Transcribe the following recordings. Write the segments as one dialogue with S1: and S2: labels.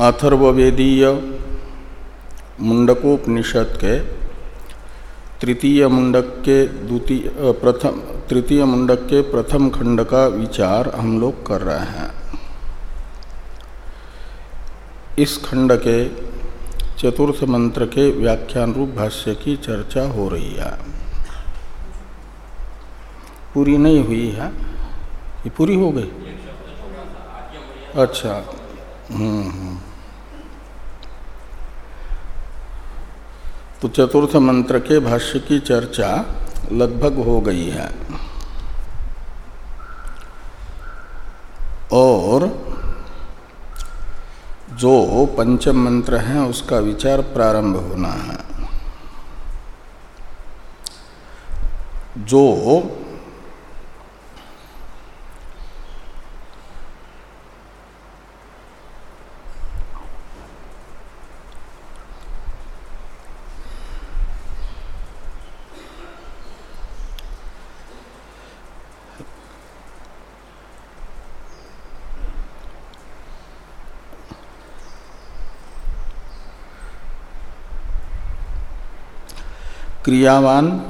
S1: अथर्वेदीय मुंडकोपनिषद के तृतीय मुंडक के द्वितीय प्रथम तृतीय मुंडक के प्रथम खंड का विचार हम लोग कर रहे हैं। इस खंड के चतुर्थ मंत्र के व्याख्यान रूप भाष्य की चर्चा हो रही है। पूरी नहीं हुई है? ये पूरी हो गई? अच्छा। हम्म, हम्म। तो चतुर्थ मंत्र के भाष्य की चर्चा लगभग हो गई है। और जो पंचम मंत्र है, उसका विचार प्रारंभ होना है। जो क्रियावान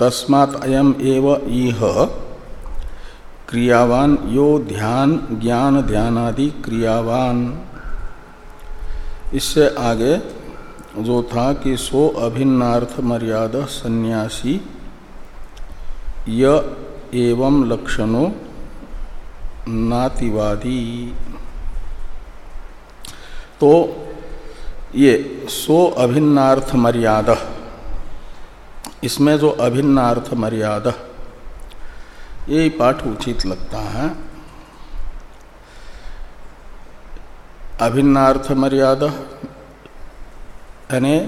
S1: तस्मात् अयम एव इह। क्रियावान यो ध्यान, ज्ञान, ध्यानादि क्रियावान। इससे आगे जो था कि सो अभिन्नार्थ मर्यादा सन्यासी, य एवं लक्षणों नातिवादी। तो ये सो अभिन्नार्थ मर्यादा। इसमें जो अभिन्न अर्थ मर्यादा, ये पाठ उचित लगता है। अभिन्नार्थ मर्यादा, यानी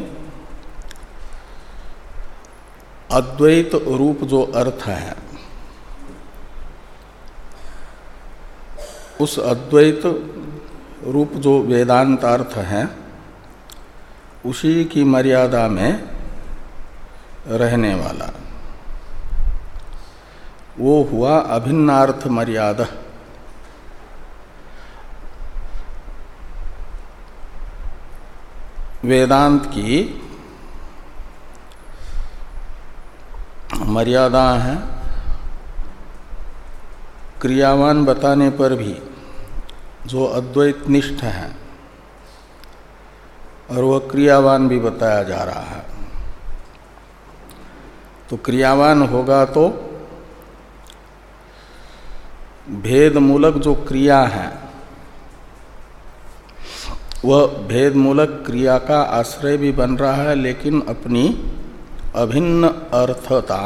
S1: अद्वैत रूप जो अर्थ है, उस अद्वैत रूप जो वेदांत अर्थ है, उसी की मर्यादा में रहने वाला। वो हुआ अभिन्नार्थ मर्यादा। वेदांत की मर्यादा है क्रियावान बताने पर भी जो अद्वैत निष्ठ है और वह क्रियावान भी बताया जा रहा है। तो क्रियावान होगा तो भेद मूलक जो क्रिया है, वह भेद मूलक क्रिया का आश्रय भी बन रहा है, लेकिन अपनी अभिन्न अर्थता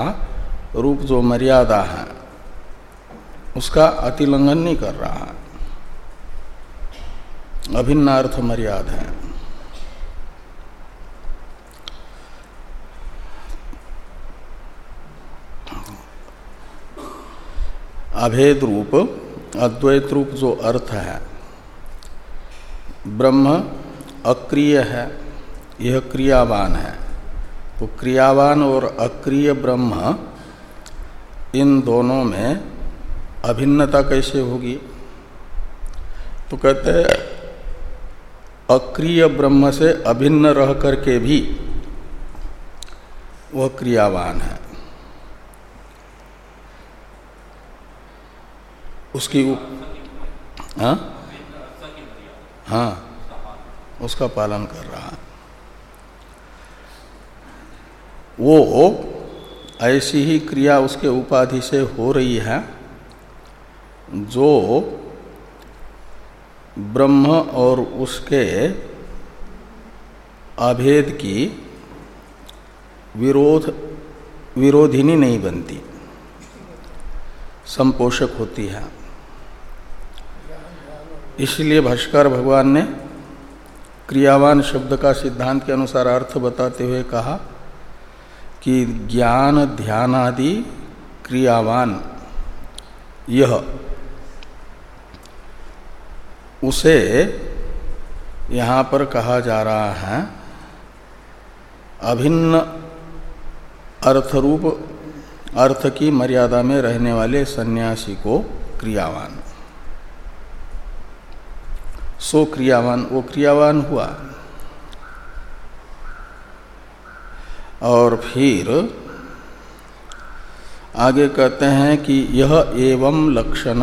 S1: रूप जो मर्यादा है, उसका अतिलंघन नहीं कर रहा है। अभिन्न अर्थ मर्यादा है। अभेद रूप अद्वैत रूप जो अर्थ है, ब्रह्म अक्रिय है, यह क्रियावान है। तो क्रियावान और अक्रिय ब्रह्म, इन दोनों में अभिन्नता कैसे होगी? तो कहते हैं, अक्रिय ब्रह्म से अभिन्न रह करके भी वह क्रियावान है। उसकी हाँ? हाँ। उसका पालन कर रहा है। वो ऐसी ही क्रिया उसके उपाधि से हो रही है, जो ब्रह्म और उसके अभेद की विरोध, विरोधिनी नहीं बनती। संपोषक होती है। इसलिए भाष्कर भगवान ने क्रियावान शब्द का सिद्धांत के अनुसार अर्थ बताते हुए कहा कि ज्ञान, ध्यान आदि क्रियावान, यह उसे यहाँ पर कहा जा रहा है, अभिन्न अर्थरूप, अर्थ की मर्यादा में रहने वाले सन्यासी को क्रियावान। सो क्रियावान, वो क्रियावान हुआ। और फिर आगे कहते हैं कि यह एवं लक्षण,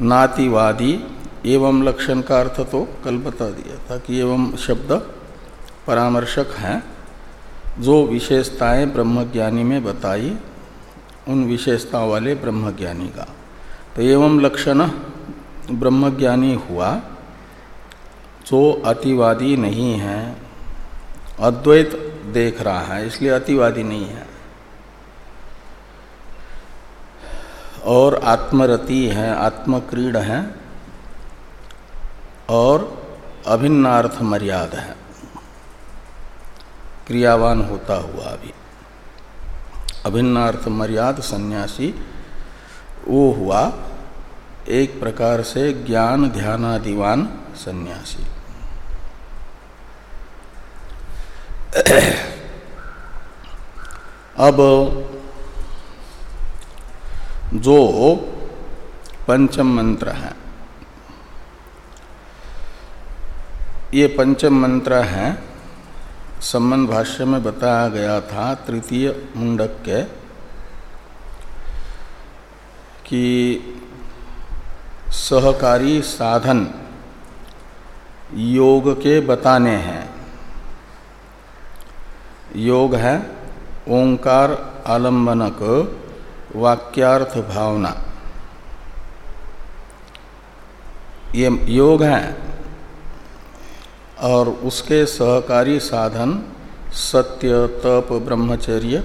S1: नातिवादी, एवं लक्षण का अर्थ तो कल बता दिया था कि एवं शब्द परामर्शक हैं। जो विशेषताएँ ब्रह्मज्ञानी में बताई, उन विशेषताओं वाले ब्रह्मज्ञानी का। तो एवं लक्षण ब्रह्मज्ञानी हुआ, जो अतिवादी नहीं है, अद्वैत देख रहा है, इसलिए अतिवादी नहीं है। और आत्मरति है, आत्मक्रीड है, और अभिन्नार्थ मर्याद है। क्रियावान होता हुआ भी। अभिन्नार्थ मर्याद सन्यासी, वो हुआ एक प्रकार से ज्ञान ध्यानादिवान सन्यासी। अब जो पंचम मंत्र है, ये पंचम मंत्र है संबंध भाष्य में बताया गया था तृतीय मुंडक के कि सहकारी साधन योग के बताने हैं। योग है ओंकार आलंबनक वाक्यार्थ भावना। ये योग है और उसके सहकारी साधन सत्य, तप, ब्रह्मचर्य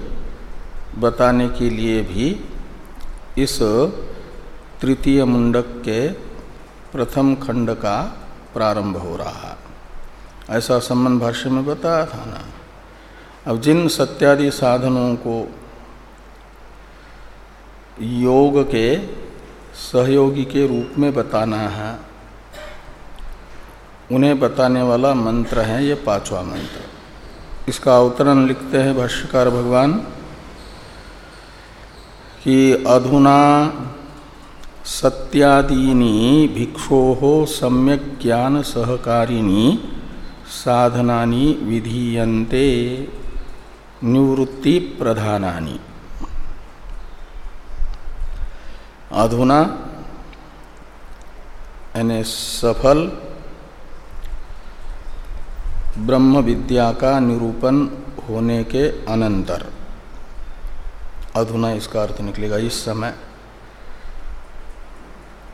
S1: बताने के लिए भी इस तृतीय मुंडक के प्रथम खंड का प्रारंभ हो रहा है। ऐसा संबंध भाष्य में बताया था ना। अब जिन सत्यादि साधनों को योग के सहयोगी के रूप में बताना है, उन्हें बताने वाला मंत्र है ये पांचवा मंत्र। इसका अवतरण लिखते हैं भाष्यकार भगवान कि अधुना सत्यादीनी भिक्षो सम्यक ज्ञान सहकारिणी साधनानि विधीयन्ते निवृत्ति प्रधानानि अधुना यानी सफल ब्रह्म विद्या का निरूपण होने के अनंतर। अधुना इसका अर्थ निकलेगा इस समय।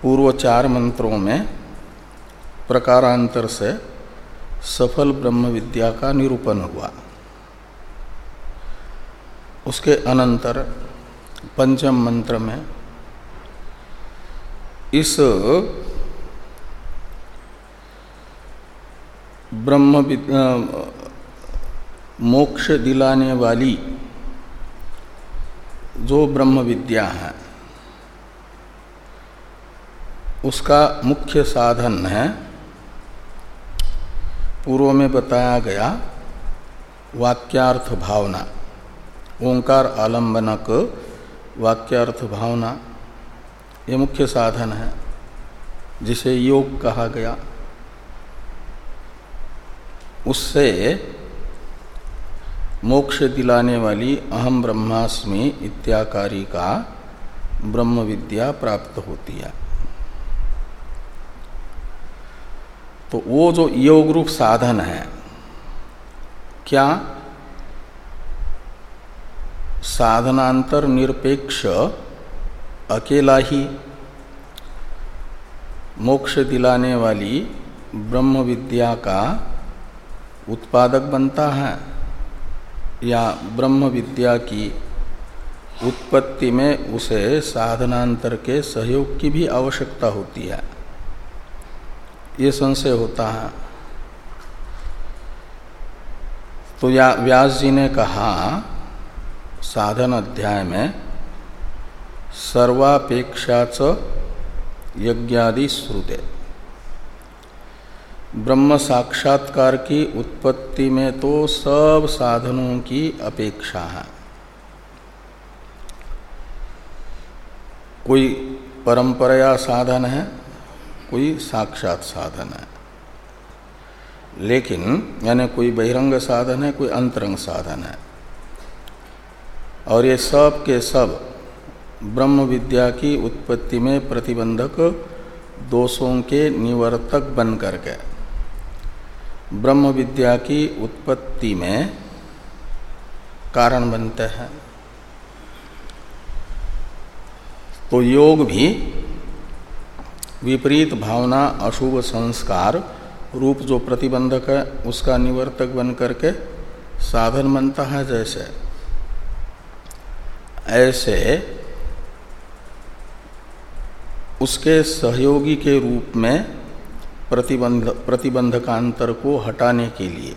S1: पूर्व चार मंत्रों में प्रकारांतर से सफल ब्रह्म विद्या का निरूपण हुआ। उसके अनंतर पंचम मंत्र में इस ब्रह्म मोक्ष दिलाने वाली जो ब्रह्म विद्या है उसका मुख्य साधन है। पूर्व में बताया गया वाक्यार्थ भावना, ओंकार आलंबनक वाक्यार्थ भावना, ये मुख्य साधन है, जिसे योग कहा गया। उससे मोक्ष दिलाने वाली अहम ब्रह्मास्मि इत्याकारी का ब्रह्म विद्या प्राप्त होती है। तो वो जो योग रूप साधन है, क्या साधनांतर निरपेक्ष अकेला ही मोक्ष दिलाने वाली ब्रह्म विद्या का उत्पादक बनता है? या ब्रह्म विद्या की उत्पत्ति में उसे साधनांतर के सहयोग की भी आवश्यकता होती है? ये संशय होता है। तो या व्यास जी ने कहा, साधन अध्याय में, सर्वापेक्षाच यज्ञादि श्रुते। ब्रह्म साक्षात्कार की उत्पत्ति में तो सब साधनों की अपेक्षा है। कोई परंपराया साधन है? कोई साक्षात साधन है। लेकिन, यानी कोई बहिरंग साधन है, कोई अंतरंग साधन है। और ये सब के सब ब्रह्म विद्या की उत्पत्ति में प्रतिबंधक दोषों के निवर्तक बन करके, ब्रह्म विद्या की उत्पत्ति में कारण बनते हैं। तो योग भी विपरीत भावना अशुभ संस्कार रूप जो प्रतिबंधक है, उसका निवर्तक बन करके साधन बनता है जैसे। ऐसे उसके सहयोगी के रूप में प्रतिबंध, प्रतिबंधकांतर को हटाने के लिए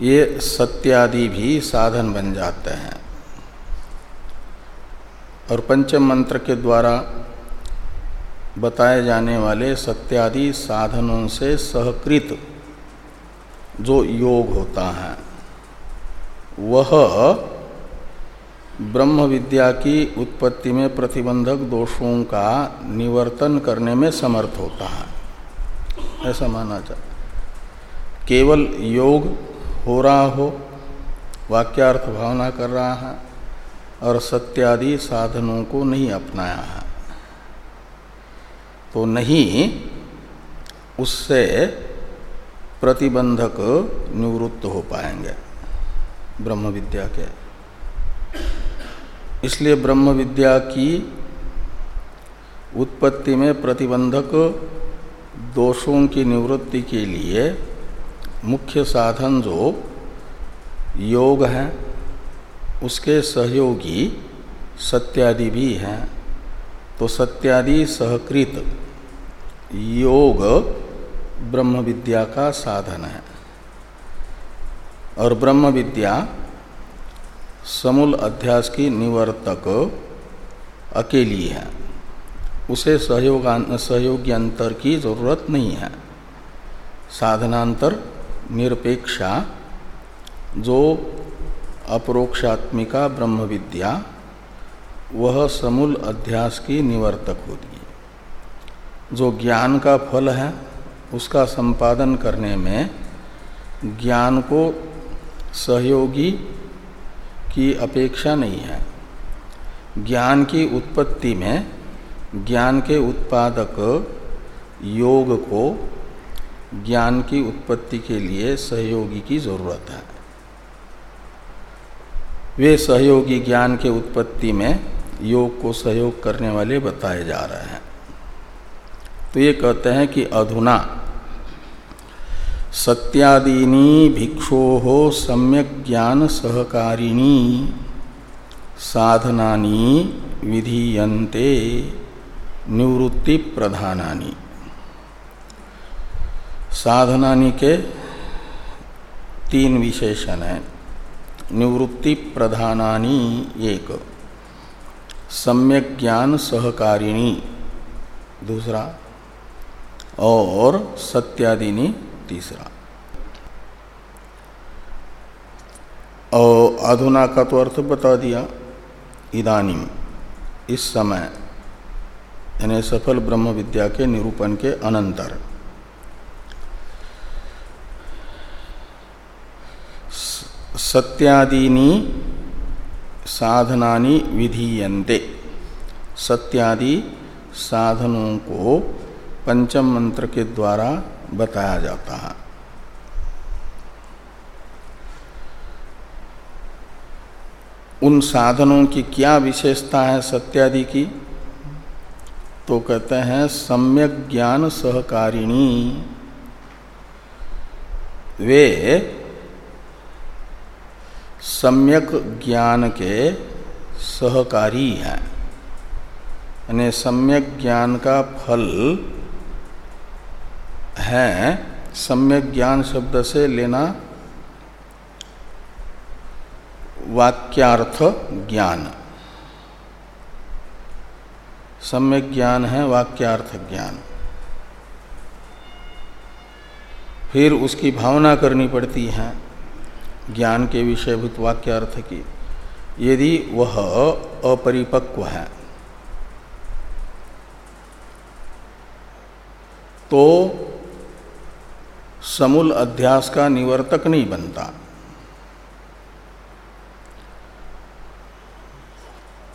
S1: ये सत्यादि भी साधन बन जाते हैं। और पंचम मंत्र के द्वारा बताए जाने वाले सत्यादि साधनों से सहकृत जो योग होता है, वह ब्रह्म विद्या की उत्पत्ति में प्रतिबंधक दोषों का निवर्तन करने में समर्थ होता है। ऐसा माना जाए केवल योग हो रहा हो, वाक्यार्थ भावना कर रहा है, और सत्यादि साधनों को नहीं अपनाया है। तो नहीं, उससे प्रतिबंधक निवृत्त हो पाएँगे ब्रह्म विद्या के। इसलिए ब्रह्म विद्या की उत्पत्ति में प्रतिबंधक दोषों की निवृत्ति के लिए मुख्य साधन जो योग है, उसके सहयोगी सत्यादि भी हैं। तो सत्यादि सहकृत योग ब्रह्म विद्या का साधन है। और ब्रह्म विद्या समूल अध्यास की निवर्तक अकेली है। उसे सहयोग सहयोग्यांतर की ज़रूरत नहीं है। साधनांतर निरपेक्षा जो अपरोक्षात्मिका ब्रह्म विद्या वह समूल अध्यास की निवर्तक होती है। जो ज्ञान का फल है, उसका संपादन करने में ज्ञान को सहयोगी की अपेक्षा नहीं है। ज्ञान की उत्पत्ति में ज्ञान के उत्पादक योग को ज्ञान की उत्पत्ति के लिए सहयोगी की ज़रूरत है। वे सहयोगी ज्ञान के उत्पत्ति में योग को सहयोग करने वाले बताए जा रहे हैं। तो ये कहते हैं कि अधुना सत्यादीनी भिक्षो हो सम्यक ज्ञान सहकारिणी साधनानी विधीयन्ते निवृत्ति प्रधानानी। साधनानी के तीन विशेषण हैं। निवृत्ति प्रधानानी एक। सम्यक ज्ञान सहकारिणी, दूसरा, और सत्यादिनी, तीसरा। और अधुना का तो अर्थ बता दिया इदानीम इस समय, यानी सफल ब्रह्म विद्या के निरूपण के अनंतर। सत्यादीनी साधनानि विधीयन्ते। सत्यादि साधनों को पंचम मंत्र के द्वारा बताया जाता है। उन साधनों की क्या विशेषता है सत्यादि की? तो कहते हैं, सम्यक ज्ञान सहकारिणी। वे सम्यक ज्ञान के सहकारी हैं। यानी सम्यक ज्ञान का फल है, सम्यक ज्ञान शब्द से लेना वाक्यार्थ ज्ञान। सम्यक ज्ञान है, वाक्यार्थ ज्ञान। फिर उसकी भावना करनी पड़ती है। ज्ञान के विषयभूत वाक्य अर्थ की। यदि वह अपरिपक्व है तो समूल अध्यास का निवर्तक नहीं बनता।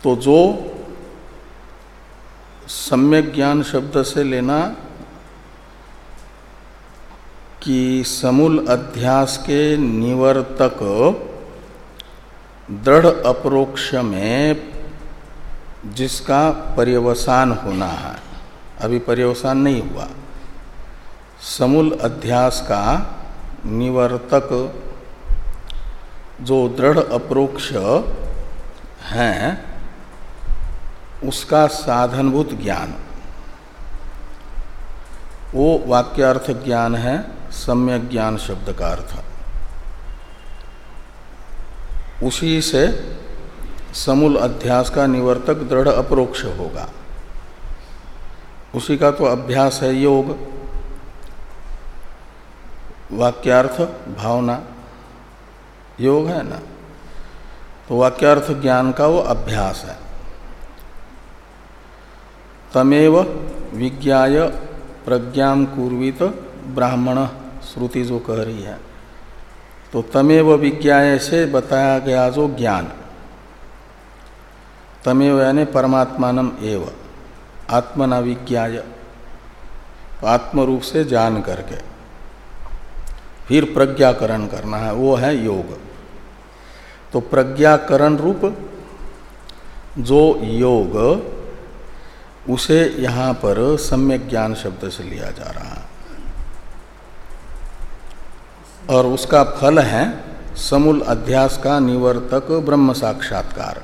S1: तो जो सम्यक ज्ञान शब्द से लेना कि समूल अध्यास के निवर्तक दृढ़ अप्रोक्ष में जिसका पर्यवसान होना है। अभी पर्यवसान नहीं हुआ। समूल अध्यास का निवर्तक जो दृढ़ अप्रोक्ष है, उसका साधनभूत ज्ञान। वो वाक्यार्थ ज्ञान है। सम्यक ज्ञान शब्द का अर्थ। उसी से समूल अध्यास का निवर्तक दृढ़ अप्रोक्ष होगा। उसी का तो अभ्यास है योग। वाक्यार्थ, भावना, योग है ना? तो वाक्यार्थ ज्ञान का वो अभ्यास है। तमेव विज्ञाय प्रज्ञा कुर्वित ब्राह्मण। श्रुति जो कह रही है। तो तमेव विज्ञाय से बताया गया जो ज्ञान। तमेव यानी परमात्मानम एव। आत्मना विज्ञाय। तो आत्म रूप से जान करके। फिर प्रज्ञाकरण करना है, वो है योग। तो प्रज्ञाकरण रूप जो योग, उसे यहाँ पर सम्यक ज्ञान शब्द से लिया जा रहा है। और उसका फल है समूल अध्यास का निवर्तक ब्रह्म साक्षात्कार।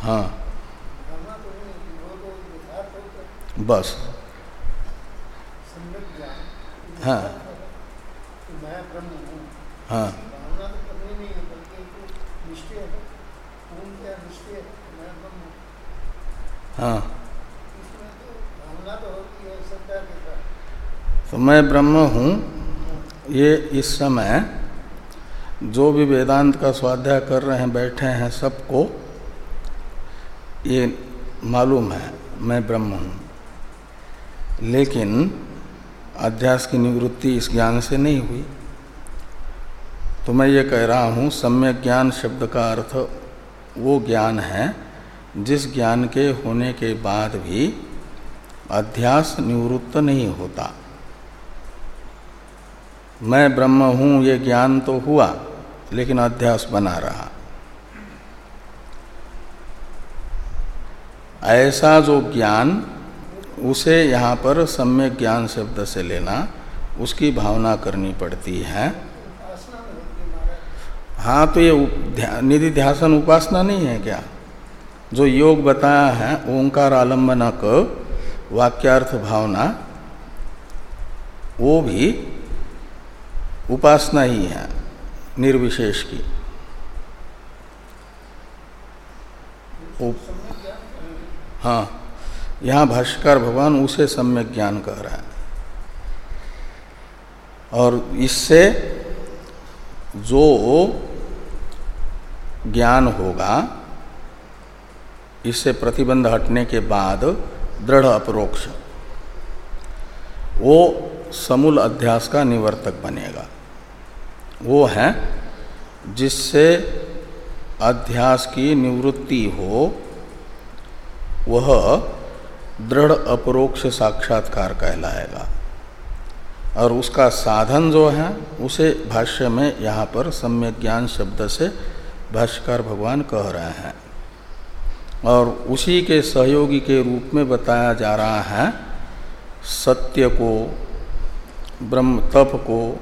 S1: हाँ। बस। हाँ। हाँ। हाँ। तो मैं ब्रह्म हूँ, ये इस समय जो भी वेदांत का स्वाध्याय कर रहे हैं, बैठे हैं सबको, ये मालूम है, मैं ब्रह्म हूँ। लेकिन अध्यास की निवृत्ति इस ज्ञान से नहीं हुई। तो मैं ये कह रहा हूँ, सम्यक ज्ञान शब्द का अर्थ वो ज्ञान है, जिस ज्ञान के होने के बाद भी अध्यास निवृत्त नहीं होता। मैं ब्रह्म हूँ, ये ज्ञान तो हुआ, लेकिन अध्यास बना रहा। ऐसा जो ज्ञान, उसे यहाँ पर सम्यक ज्ञान शब्द से लेना, उसकी भावना करनी पड़ती है। हाँ तो ये निधि ध्यासन उपासना नहीं है क्या? जो योग बताया है, ओंकार आलम्बनक, वाक्यार्थ भावना, वो भी उपासना ही है, निर्विशेष की। हाँ यहाँ भाष्कर भगवान उसे सम्यक ज्ञान कह रहा है। और इससे जो ज्ञान होगा, इससे प्रतिबंध हटने के बाद दृढ़ अपरोक्ष, वो समूल अध्यास का निवर्तक बनेगा। वो है जिससे अध्यास की निवृत्ति हो, वह दृढ़ अपरोक्ष साक्षात्कार कहलाएगा। और उसका साधन जो है, उसे भाष्य में यहाँ पर सम्यक ज्ञान शब्द से भाष्यकार भगवान कह रहे हैं। और उसी के सहयोगी के रूप में बताया जा रहा है, सत्य को, ब्रह्म, तप को,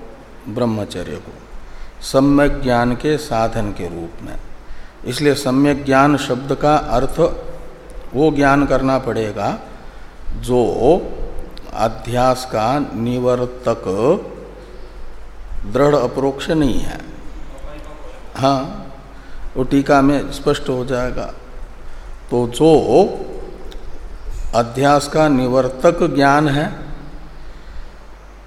S1: ब्रह्मचर्य को। सम्यक ज्ञान के साधन के रूप में। इसलिए सम्यक ज्ञान शब्द का अर्थ वो ज्ञान करना पड़ेगा जो अध्यास का निवर्तक दृढ़ अप्रोक्ष नहीं है। हाँ वो टीका में स्पष्ट हो जाएगा। तो जो अध्यास का निवर्तक ज्ञान है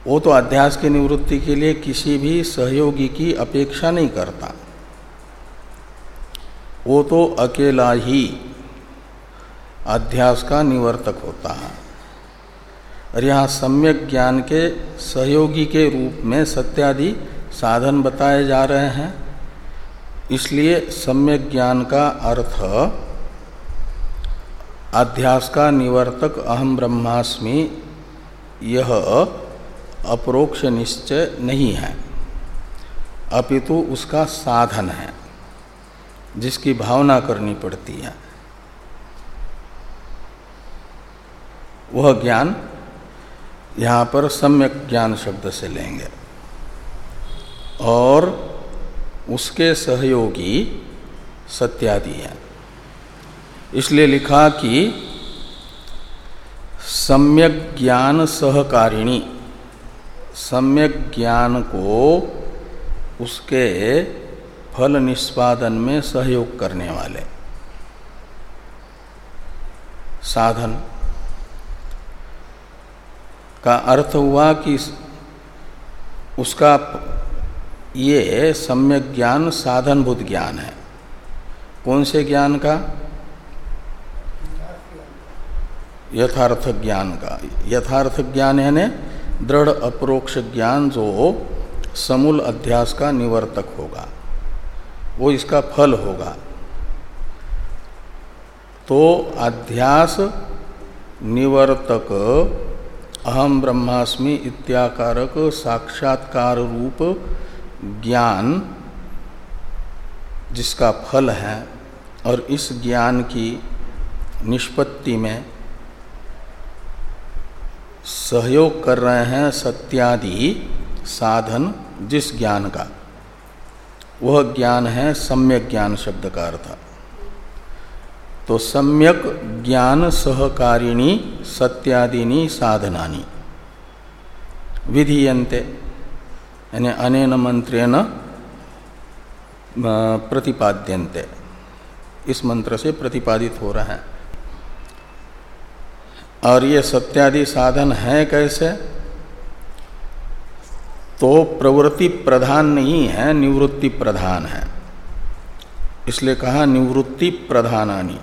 S1: वो तो अध्यास की निवृत्ति के लिए किसी भी सहयोगी की अपेक्षा नहीं करता। वो तो अकेला ही अध्यास का निवर्तक होता है। और यहाँ सम्यक ज्ञान के सहयोगी के रूप में सत्यादि साधन बताए जा रहे हैं। इसलिए सम्यक ज्ञान का अर्थ अध्यास का निवर्तक अहम ब्रह्मास्मि यह अप्रोक्ष निश्चय नहीं है, अपितु उसका साधन है, जिसकी भावना करनी पड़ती है। वह ज्ञान यहाँ पर सम्यक ज्ञान शब्द से लेंगे। और उसके सहयोगी सत्यादि हैं। इसलिए लिखा कि सम्यक ज्ञान सहकारिणी सम्यक ज्ञान को उसके फल निष्पादन में सहयोग करने वाले। साधन। का अर्थ हुआ कि उसका ये सम्यक ज्ञान साधनभूत ज्ञान है। कौन से ज्ञान का? यथार्थ ज्ञान का। यथार्थ ज्ञान यानी दृढ़ अप्रोक्ष ज्ञान जो समूल अध्यास का निवर्तक होगा। वो इसका फल होगा। तो अध्यास निवर्तक अहम ब्रह्मास्मि इत्याकारक साक्षात्कार रूप ज्ञान जिसका फल है और इस ज्ञान की निष्पत्ति में सहयोग कर रहे हैं सत्यादि साधन जिस ज्ञान का। वह ज्ञान है सम्यक ज्ञान शब्द का अर्थ। तो सम्यक ज्ञान सहकारिणी सत्यादिनी साधनानी। विधीयन्ते, यानी अनेन मंत्रेण प्रतिपाद्यन्ते। इस मंत्र से प्रतिपादित हो रहा है। और ये सत्यादि साधन है कैसे? तो प्रवृत्ति प्रधान नहीं है, निवृत्ति प्रधान है। इसलिए कहा निवृत्ति प्रधानानी।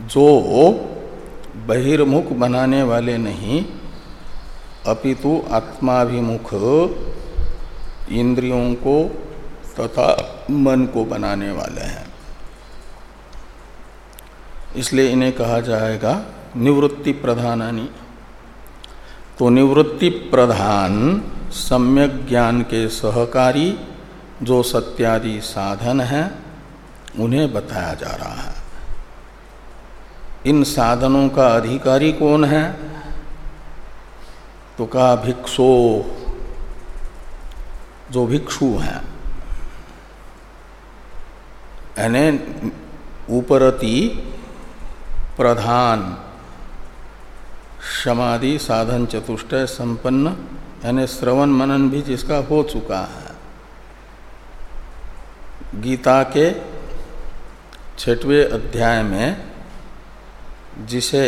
S1: जो बहिर्मुख बनाने वाले नहीं, अपितु आत्माभिमुख इंद्रियों को तथा मन को बनाने वाले हैं। इसलिए इन्हें कहा जाएगा निवृत्ति प्रधानानी। तो निवृत्ति प्रधान सम्यक ज्ञान के सहकारी, जो सत्यादि साधन हैं, उन्हें बताया जा रहा है। इन साधनों का अधिकारी कौन है? तो कहा भिक्षो, जो भिक्षु हैं। यानी प्रधान। समाधि साधन चतुष्टय संपन्न, यानी श्रवण मनन भी जिसका हो चुका है। गीता के छठवें अध्याय में जिसे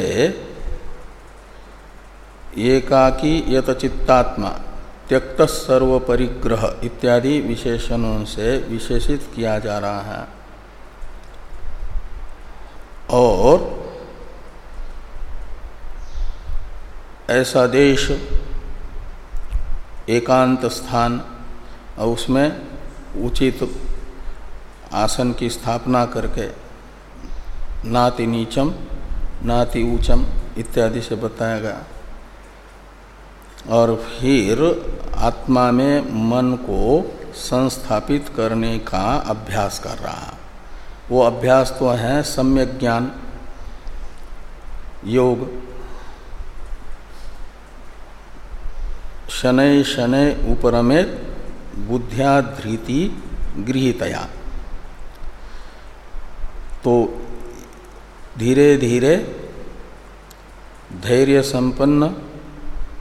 S1: एकाकी यतचित्तात्मा, त्यक्त सर्व परिग्रह इत्यादि विशेषणों से विशेषित किया जा रहा है। और ऐसा देश, एकांत स्थान, और उसमें उचित आसन की स्थापना करके नाति नीचम, नाति ऊंचम इत्यादि से बताया गया। और फिर आत्मा में मन को संस्थापित करने का अभ्यास कर रहा वो अभ्यास तो है सम्यक ज्ञान, योग शनै शनै उपरमेत बुद्धिया धृति गृहितया। तो धीरे धीरे धैर्य संपन्न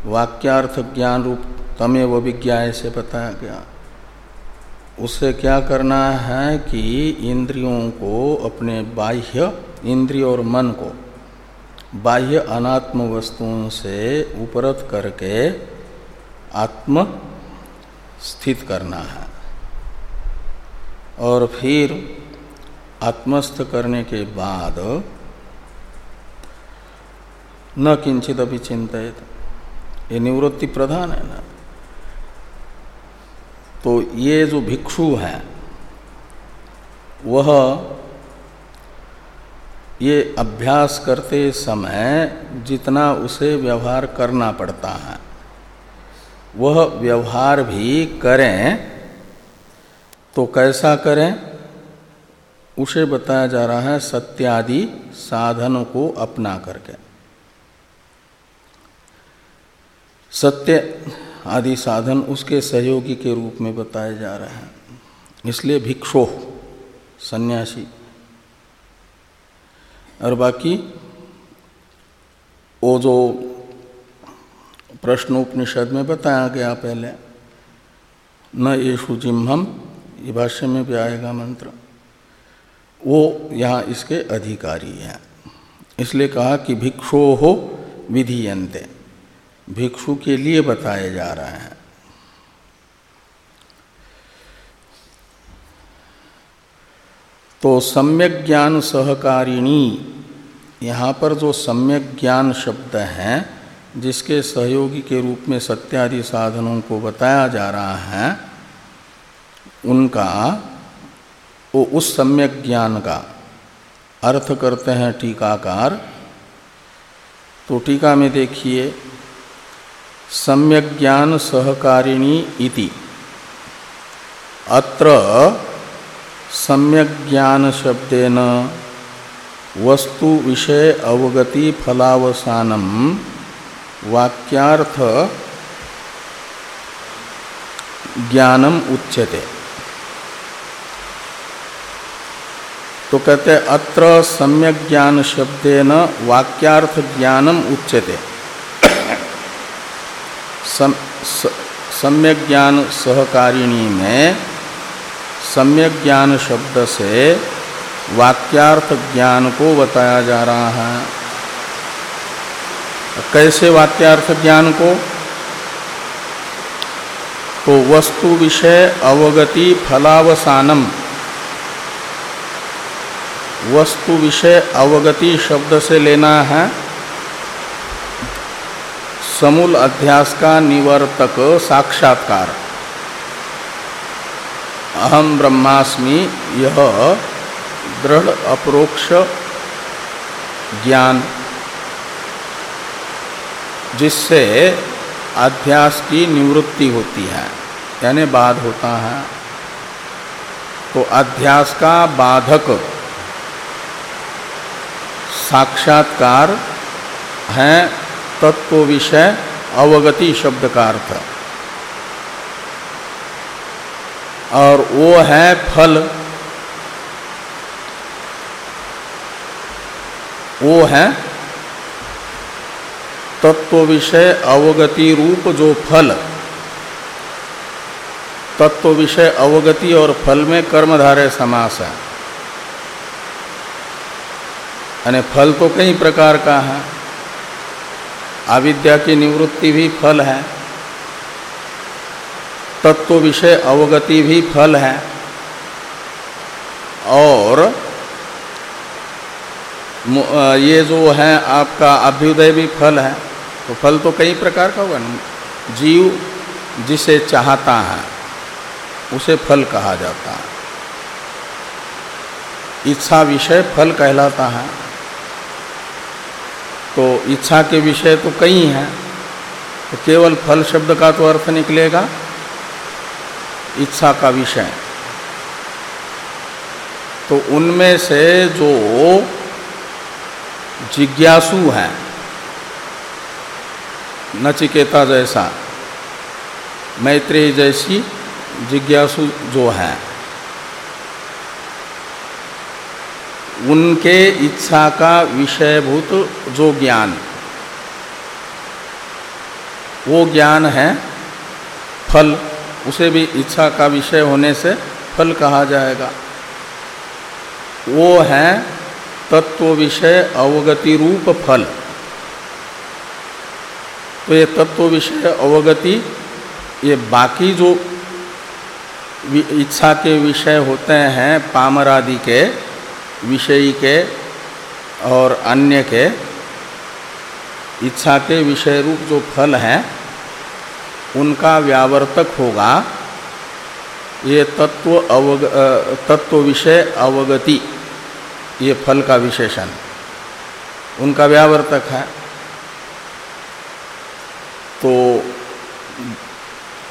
S1: वाक्यार्थ ज्ञान रूप तमेव विज्ञा से बताया गया। उससे क्या करना है कि इंद्रियों को अपने बाह्य इंद्रिय और मन को बाह्य अनात्म वस्तुओं से उपरत करके आत्म स्थित करना है। और फिर आत्मस्थ करने के बाद न किंचित अभी चिंतित ये निवृत्ति प्रधान है ना। तो ये जो भिक्षु है, वह ये अभ्यास करते समय जितना उसे व्यवहार करना पड़ता है वह व्यवहार भी करें तो कैसा करें? उसे बताया जा रहा है सत्यादि साधन को अपना करके। सत्य आदि साधन उसके सहयोगी के रूप में बताए जा रहे हैं। इसलिए भिक्षो, सन्यासी। और बाकी, वो जो प्रश्नोपनिषद में बताया गया पहले। न येषु जिम्हम ये भाष्य में भी आएगा मंत्र। वो यहाँ इसके अधिकारी हैं। इसलिए कहा कि भिक्षो हो विधियंते भिक्षु के लिए बताए जा रहे हैं। तो सम्यक ज्ञान सहकारिणी, यहाँ पर जो सम्यक ज्ञान शब्द है जिसके सहयोगी के रूप में सत्यादि साधनों को बताया जा रहा है, उनका, वो उस सम्यक ज्ञान का अर्थ करते हैं टीकाकार। तो टीका में देखिए, सम्यक ज्ञान सहकारिणी इति। अत्र सम्यक ज्ञान शब्देन वस्तु विषय अवगति फलावसानम वाक्यार्थ ज्ञानम उच्यते। तो कहते अत्र सम्यक ज्ञान शब्देन वाक्यार्थ ज्ञानम उच्यते। सम्यक ज्ञान सहकारिणी में सम्यक ज्ञान शब्द से वाक्यार्थ ज्ञान को बताया जा रहा है। कैसे वाक्यार्थ ज्ञान को? तो वस्तु विषय अवगति फलावसानम। वस्तु विषय अवगति शब्द से लेना है। समूल अध्यास का निवर्तक साक्षात्कार। अहम ब्रह्मास्मि, यह दृढ़ अप्रोक्ष ज्ञान। जिससे अध्यास की निवृत्ति होती है, यानी बाध होता है। तो अध्यास का बाधक साक्षात्कार है तत्व विषय अवगति शब्द का अर्थ। और वो है फल। वो है तत्व विषय अवगति रूप जो फल। तत्व विषय अवगति और फल में कर्मधारय समास है। यानी फल तो कई प्रकार का है। अविद्या की निवृत्ति भी फल है। तत्व विषय अवगति भी फल है। और ये जो है आपका अभ्युदय भी फल है। तो फल तो कई प्रकार का होगा। जीव जिसे चाहता है, उसे फल कहा जाता है। इच्छा विषय फल कहलाता है। तो इच्छा के विषय तो कई हैं तो केवल फल शब्द का तो अर्थ निकलेगा। इच्छा का विषय। तो उनमें से जो जिज्ञासु है नचिकेता जैसा। मैत्रेय जैसी जिज्ञासु जो है। उनके इच्छा का विषयभूत जो ज्ञान, वो ज्ञान है फल। उसे भी इच्छा का विषय होने से फल कहा जाएगा। वो है तत्व विषय अवगति रूप फल। तो ये तत्व विषय अवगति, ये बाकी जो इच्छा के विषय होते हैं पामर आदि के, विषयी के और अन्य के, इच्छा के विषय रूप जो फल हैं, उनका व्यावर्तक होगा। ये तत्व अवग तत्व विषय अवगति, ये फल का विशेषण। उनका व्यावर्तक है। तो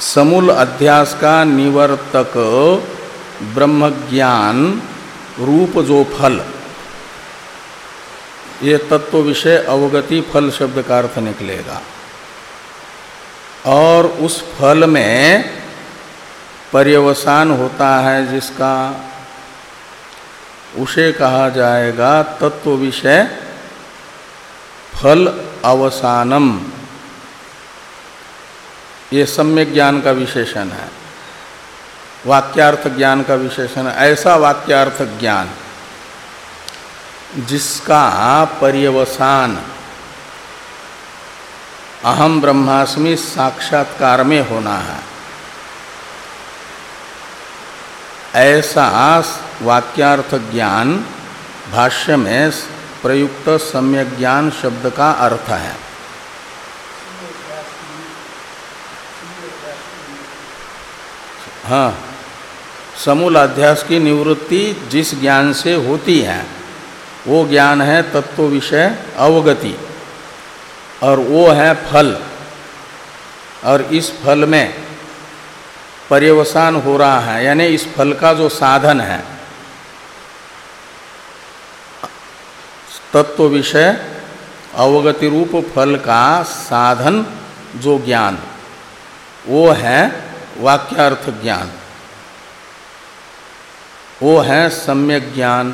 S1: समूल अध्यास का निवर्तक ब्रह्म ज्ञान रूप जो फल, ये तत्व विषय अवगति फल शब्द का अर्थ निकलेगा। और उस फल में पर्यवसान होता है जिसका उसे कहा जाएगा तत्व विषय फल अवसानम। ये सम्यक ज्ञान का विशेषण है। वाक्यार्थ ज्ञान का विशेषण, ऐसा वाक्यार्थ ज्ञान जिसका पर्यवसान अहम ब्रह्मास्मि साक्षात्कार में होना है। ऐसा वाक्यार्थ ज्ञान भाष्य में प्रयुक्त सम्यक ज्ञान शब्द का अर्थ है। हाँ समूल अध्यास की निवृत्ति जिस ज्ञान से होती है, वो ज्ञान है तत्व विषय अवगति, और वो है फल, और इस फल में पर्यवसान हो रहा है, यानी इस फल का जो साधन है, तत्व विषय अवगति रूप फल का साधन जो ज्ञान, वो है वाक्यार्थ ज्ञान। वो है सम्यक ज्ञान,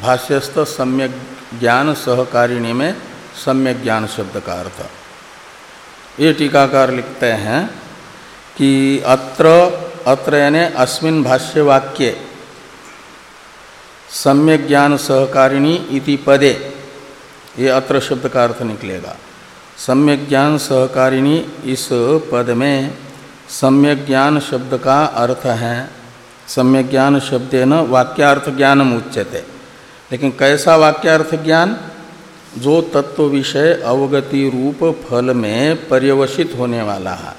S1: भाष्यस्थ सम्यक ज्ञान सहकारिणी में सम्यक ज्ञान शब्द का अर्थ। ये टीकाकार लिखते हैं कि अत्र अत्र यानी अस्मिन भाष्य वाक्य सम्यक ज्ञान सहकारिणी इति पदे, ये अत्र शब्द का अर्थ निकलेगा। सम्यक ज्ञान सहकारिणी इस पद में सम्यक ज्ञान शब्द का अर्थ है। सम्यक ज्ञान शब्द न वाक्यार्थ ज्ञानम उच्यते। लेकिन कैसा वाक्यार्थ ज्ञान? जो तत्व विषय अवगति रूप फल में पर्यवसित होने वाला है।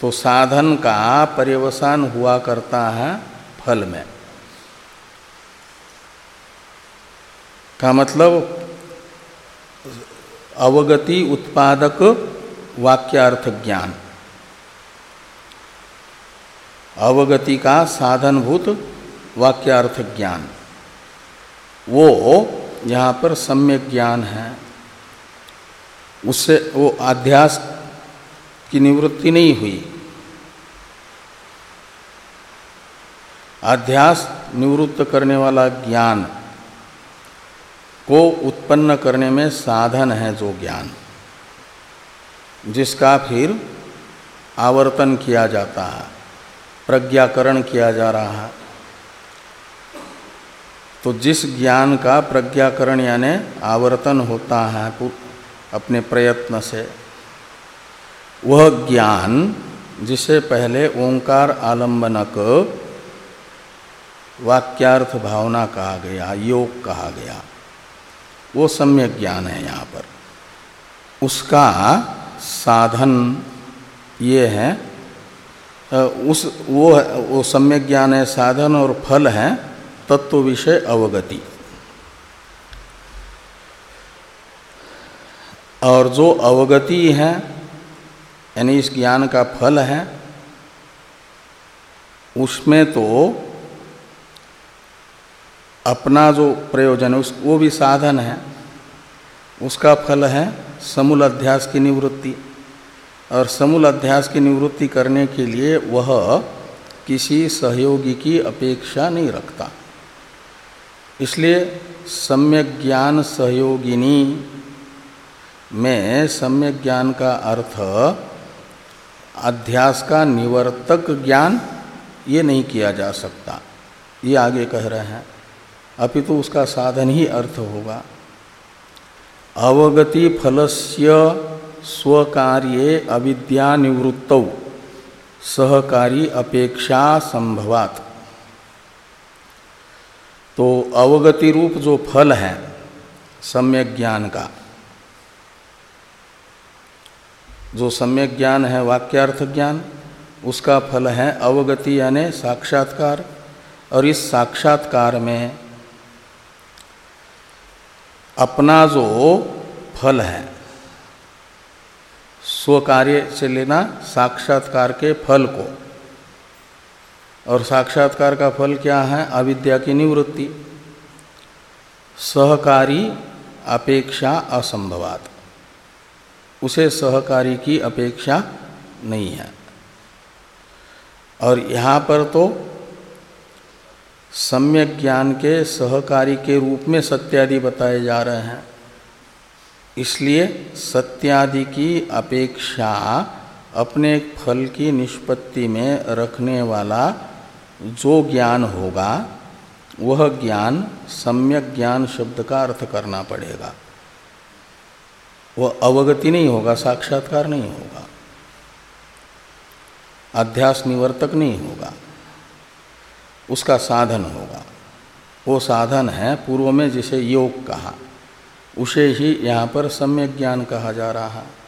S1: तो साधन का पर्यवसान हुआ करता है फल में। का मतलब? अवगति उत्पादक वाक्यार्थ ज्ञान। अवगति का साधनभूत वाक्यार्थ ज्ञान। वो यहाँ पर सम्यक ज्ञान है। उससे वो अध्यास की निवृत्ति नहीं हुई। अध्यास निवृत्त करने वाला ज्ञान को उत्पन्न करने में साधन है जो ज्ञान, जिसका फिर आवर्तन किया जाता है। प्रज्ञाकरण किया जा रहा है। तो जिस ज्ञान का प्रज्ञाकरण यानी आवर्तन होता है अपने प्रयत्न से, वह ज्ञान जिसे पहले ओंकार आलंबनक वाक्यार्थ भावना कहा गया, योग कहा गया, वो सम्यक ज्ञान है यहाँ पर। उसका साधन ये है उस, वो वो सम्यक ज्ञान है, साधन और फल है, तत्व विषय अवगति। और जो अवगति है, यानी इस ज्ञान का फल है, उसमें तो अपना जो प्रयोजन है, उस, वो भी साधन है। उसका फल है, समूल अध्यास की निवृत्ति। और समूल अध्यास की निवृत्ति करने के लिए वह किसी सहयोगी की अपेक्षा नहीं रखता। इसलिए सम्यक ज्ञान सहयोगिनी में सम्यक ज्ञान का अर्थ अध्यास का निवर्तक ज्ञान ये नहीं किया जा सकता। ये आगे कह रहे हैं। अपितु तो उसका साधन ही अर्थ होगा। अवगति फलस्य स्वकार्ये अविद्या निवृत्त सहकारी अपेक्षा संभवात। तो अवगति रूप जो फल है, सम्यक ज्ञान का, जो सम्यक ज्ञान है वाक्यार्थ ज्ञान, उसका फल है अवगति यानी साक्षात्कार। और इस साक्षात्कार में अपना जो फल है स्व कार्य से लेना साक्षात्कार के फल को। और साक्षात्कार का फल क्या है? अविद्या की निवृत्ति। सहकारी अपेक्षा असंभवात। उसे सहकारी की अपेक्षा नहीं है। और यहाँ पर तो सम्यक ज्ञान के सहकारी के रूप में सत्यादि बताए जा रहे हैं। इसलिए सत्यादि की अपेक्षा अपने फल की निष्पत्ति में रखने वाला जो ज्ञान होगा, वह ज्ञान सम्यक ज्ञान शब्द का अर्थ करना पड़ेगा। वह अवगति नहीं होगा, साक्षात्कार नहीं होगा। अध्यास निवर्तक नहीं होगा। उसका साधन होगा। वो साधन है पूर्व में जिसे योग कहा। उसे ही यहाँ पर सम्यक ज्ञान कहा जा रहा। है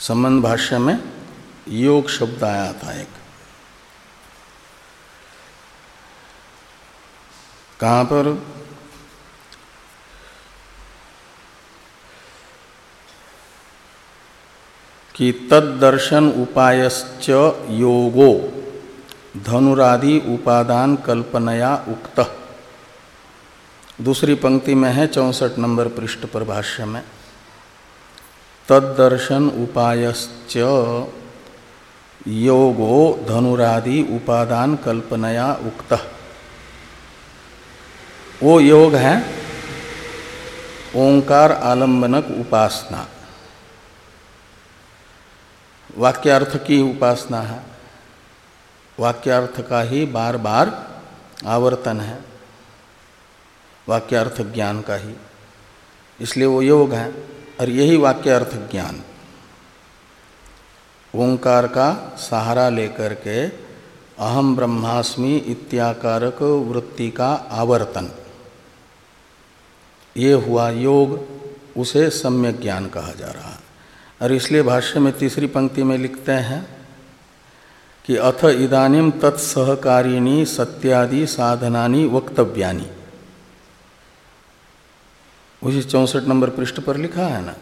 S1: संबंध भाष्य में योग शब्द आया था एक। कहाँ पर? कि तदर्शन उपायश्च योगो। धनुरादि उपादान कल्पनया उक्त। दूसरी पंक्ति में है चौसठ नंबर पृष्ठ पर भाष्य में। तदर्शन उपायश्च योगो धनुरादि उपादान कल्पनया उक्त। वो योग है, ओंकार आलंबनक उपासना। वाक्यार्थ की उपासना है। वाक्यार्थ का ही बार बार आवर्तन है। वाक्यार्थ ज्ञान का ही। इसलिए वो योग है और यही वाक्यार्थ ज्ञान। ओंकार का सहारा लेकर के अहम ब्रह्मास्मि इत्याकारक वृत्ति का आवर्तन। ये हुआ योग, उसे सम्यक ज्ञान कहा जा रहा है। और इसलिए भाष्य में तीसरी पंक्ति में लिखते हैं कि अथ इदानीम तत्सहकारिणी, सत्यादि साधनानि वक्तव्यानि। उसी चौंसठ नंबर पृष्ठ पर लिखा है ना?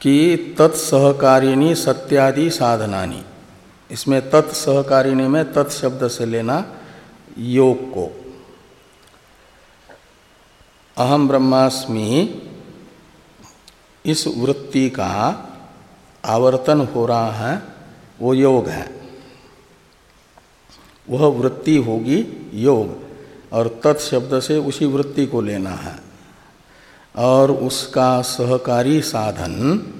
S1: कि तत्सहकारिणी, सत्यादि साधनानी। इसमें तत्सहकारिणी में तत्शब्द से लेना योग को। अहम ब्रह्मास्मि, इस वृत्ति का आवर्तन हो रहा है वो योग है। वह वृत्ति होगी योग, और तत्शब्द से उसी वृत्ति को लेना है। और उसका सहकारी साधन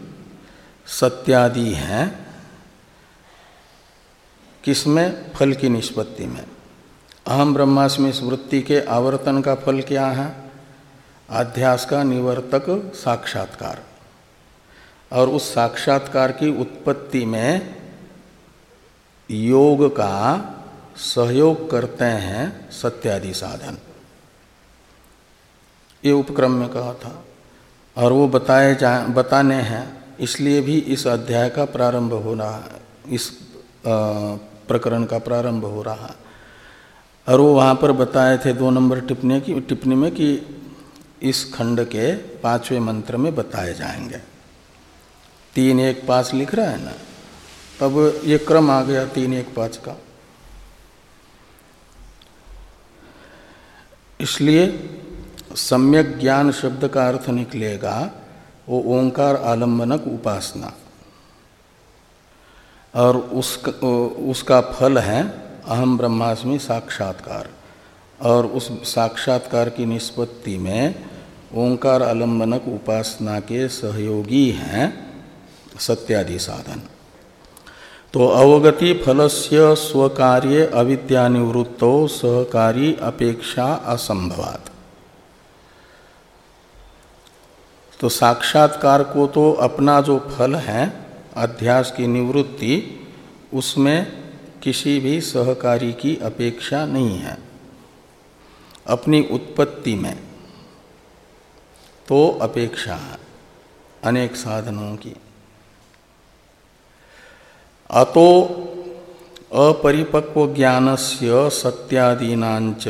S1: सत्यादि हैं। किसमें? फल की निष्पत्ति में। अहम ब्रह्मास्मि वृत्ति के आवर्तन का फल क्या है? अध्यास का निवर्तक साक्षात्कार। और उस साक्षात्कार की उत्पत्ति में योग का सहयोग करते हैं सत्यादि साधन। ये उपक्रम में कहा था। और वो बताए जा, बताने हैं, इसलिए भी इस अध्याय का प्रारंभ हो रहा है, इस प्रकरण का प्रारंभ हो रहा है। और वो वहाँ पर बताए थे दो नंबर टिप्पणी की, टिप्पणी में कि इस खंड के पाँचवें मंत्र में बताए जाएँगे। तीन एक पास लिख रहा है ना? तब ये क्रम आ गया तीन एक पाँच का। इसलिए सम्यक ज्ञान शब्द का अर्थ निकलेगा, वो ओंकार आलम्बनक उपासना। और उसका उसका फल है अहम ब्रह्मास्मि साक्षात्कार। और उस साक्षात्कार की निष्पत्ति में ओंकार आलम्बनक उपासना के सहयोगी हैं सत्यादि साधन। तो अवगति फलस्य स्वकार्य अविद्यानिवृत्तो सहकारी अपेक्षा असंभवात। तो साक्षात्कार को तो अपना जो फल है, अध्यास की निवृत्ति, उसमें किसी भी सहकारी की अपेक्षा नहीं है। अपनी उत्पत्ति में तो अपेक्षा है, अनेक साधनों की। अतो अपरिपक्व ज्ञान से सत्यादीनाच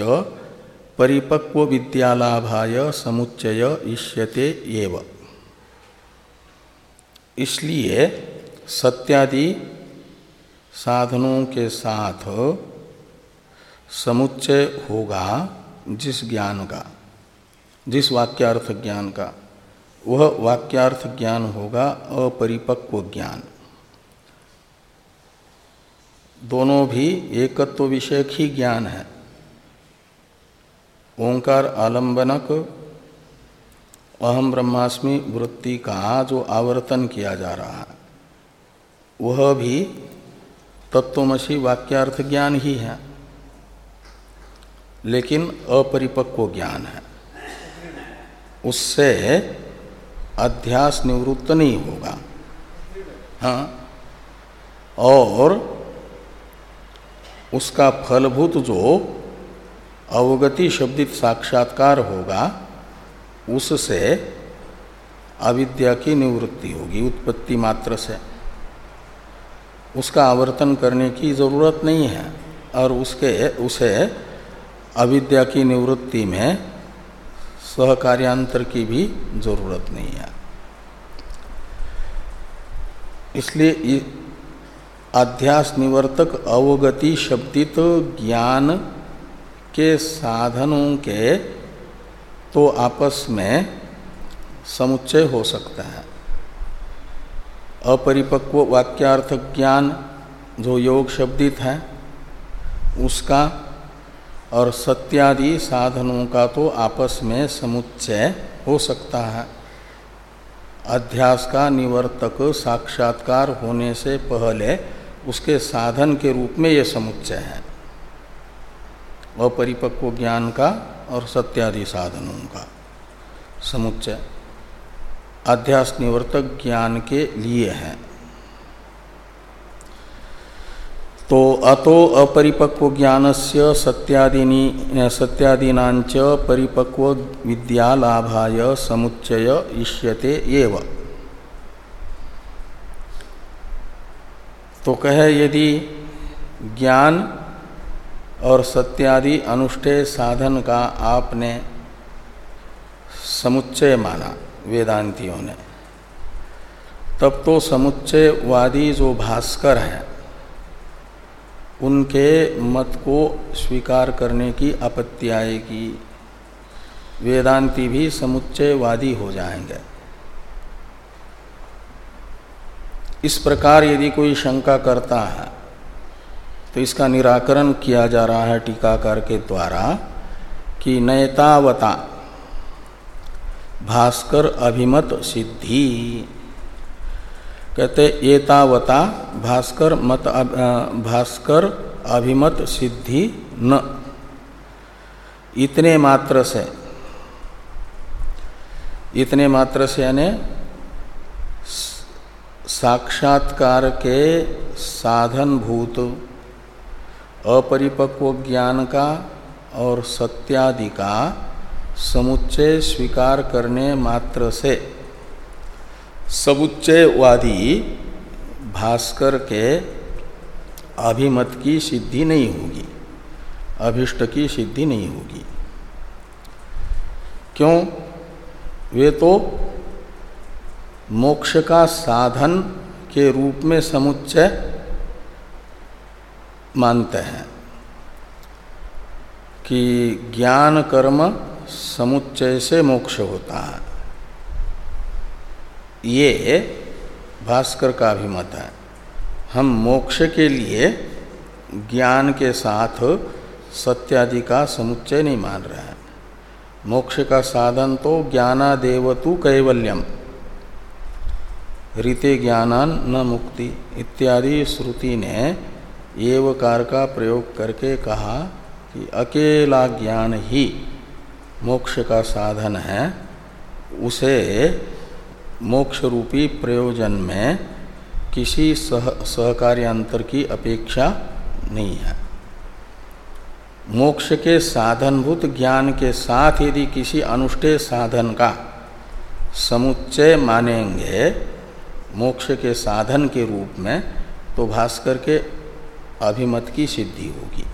S1: परिपक्व विद्यालाभाय समुच्चय इष्यते एव। इसलिए सत्यादि साधनों के साथ समुच्चय होगा जिस ज्ञान का, जिस वाक्यार्थ ज्ञान का। वह वाक्यार्थ ज्ञान होगा अपरिपक्व ज्ञान। दोनों भी एकत्व विषयक ही ज्ञान है। ओंकार आलंबनक, अहम ब्रह्मास्मि वृत्ति का जो आवर्तन किया जा रहा है, वह भी तत्वमसी वाक्यार्थ ज्ञान ही है, लेकिन अपरिपक्व ज्ञान है। उससे अध्यास निवृत्त नहीं होगा। हाँ और उसका फलभूत जो अवगति शब्दित साक्षात्कार होगा, उससे अविद्या की निवृत्ति होगी, उत्पत्ति मात्र से। उसका आवर्तन करने की ज़रूरत नहीं है और उसके, उसे अविद्या की निवृत्ति में सहकार्यांतर की भी ज़रूरत नहीं है। इसलिए अध्यास निवर्तक अवगति शब्दित ज्ञान के साधनों के तो आपस में समुच्चय हो सकता है। अपरिपक्व वाक्यार्थ ज्ञान जो योग शब्दित है, उसका और सत्यादि साधनों का तो आपस में समुच्चय हो सकता है। अध्यास का निवर्तक साक्षात्कार होने से पहले उसके साधन के रूप में ये समुच्चय है। अपरिपक्व ज्ञान का और सत्यादि साधनों का समुच्चय अध्यास निवर्तक ज्ञान के लिए है। तो अतो अपरिपक्व ज्ञान से सत्यादीनी सत्यादीनाच परिपक्व विद्या लाभाय समुच्चय इष्यते एव। तो कहे, यदि ज्ञान और सत्यादि अनुष्ठेय साधन का आपने समुच्चय माना वेदांतियों ने, तब तो समुच्चयवादी जो भास्कर हैं, उनके मत को स्वीकार करने की आपत्ति आएगी। वेदांती भी समुच्चयवादी हो जाएँगे। इस प्रकार यदि कोई शंका करता है तो इसका निराकरण किया जा रहा है टीकाकार के द्वारा कि नयतावता, भास्कर अभिमत सिद्धि। कहते, एतावता, भास्कर मत भास्कर अभिमत सिद्धि न। इतने मात्र से, इतने मात्र से यानी साक्षात्कार के साधन भूत अपरिपक्व ज्ञान का और सत्यादि का समुच्चय स्वीकार करने मात्र से, समुच्चयवादी भास्कर के अभिमत की सिद्धि नहीं होगी, अभिष्ट की सिद्धि नहीं होगी। क्यों? वे तो मोक्ष का साधन के रूप में समुच्चय मानते हैं कि ज्ञान कर्म समुच्चय से मोक्ष होता है। ये भास्कर का भी मत है। हम मोक्ष के लिए ज्ञान के साथ सत्यादि का समुच्चय नहीं मान रहे हैं। मोक्ष का साधन तो ज्ञानादेवतु कैवल्यम। रीते ज्ञानान न मुक्ति इत्यादि श्रुति ने एवकार का प्रयोग करके कहा कि अकेला ज्ञान ही मोक्ष का साधन है। उसे मोक्ष रूपी प्रयोजन में किसी सह, सहकार्यांतर की अपेक्षा नहीं है। मोक्ष के साधनभूत ज्ञान के साथ यदि किसी अनुष्ठेय साधन का समुच्चय मानेंगे मोक्ष के साधन के रूप में तो भास्कर के अभिमत की सिद्धि होगी।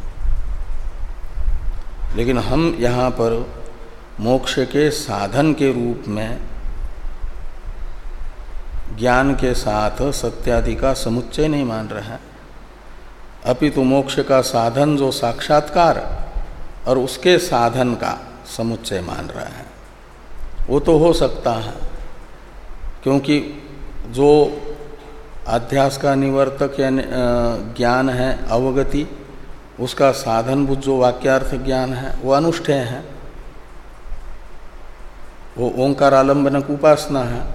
S1: लेकिन हम यहाँ पर मोक्ष के साधन के रूप में ज्ञान के साथ सत्यादि का समुच्चय नहीं मान रहे हैं। अपितु मोक्ष का साधन जो साक्षात्कार और उसके साधन का समुच्चय मान रहे हैं, वो तो हो सकता है, क्योंकि जो अध्यास का निवर्तक या ज्ञान है, अवगति, उसका साधनभूत जो वाक्यार्थ ज्ञान है, वो अनुष्ठेय है। वो ओंकार आलम्बनक उपासना है,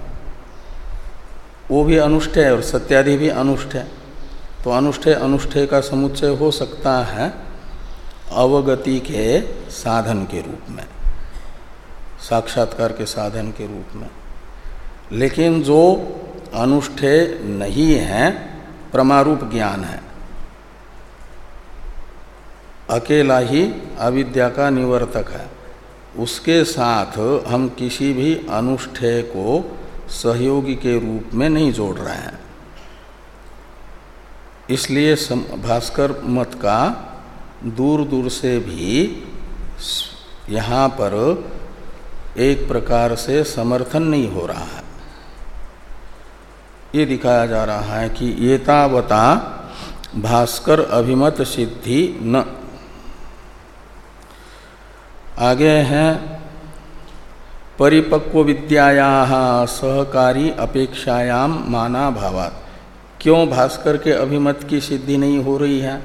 S1: वो भी अनुष्ठेय और सत्यादि भी अनुष्ठेय। तो अनुष्ठेय अनुष्ठेय का समुच्चय हो सकता है अवगति के साधन के रूप में, साक्षात्कार के साधन के रूप में। लेकिन जो अनुष्ठेय नहीं है, प्रमारूप ज्ञान है। अकेला ही अविद्या का निवर्तक है। उसके साथ हम किसी भी अनुष्ठेय को सहयोगी के रूप में नहीं जोड़ रहे हैं। इसलिए भास्कर मत का दूर दूर से भी यहाँ पर एक प्रकार से समर्थन नहीं हो रहा है। ये दिखाया जा रहा है कि ये तावता भास्कर अभिमत सिद्धि न। आगे हैं, परिपक्व विद्याया सहकारी अपेक्षायाम माना भावात क्यों भास्कर के अभिमत की सिद्धि नहीं हो रही है?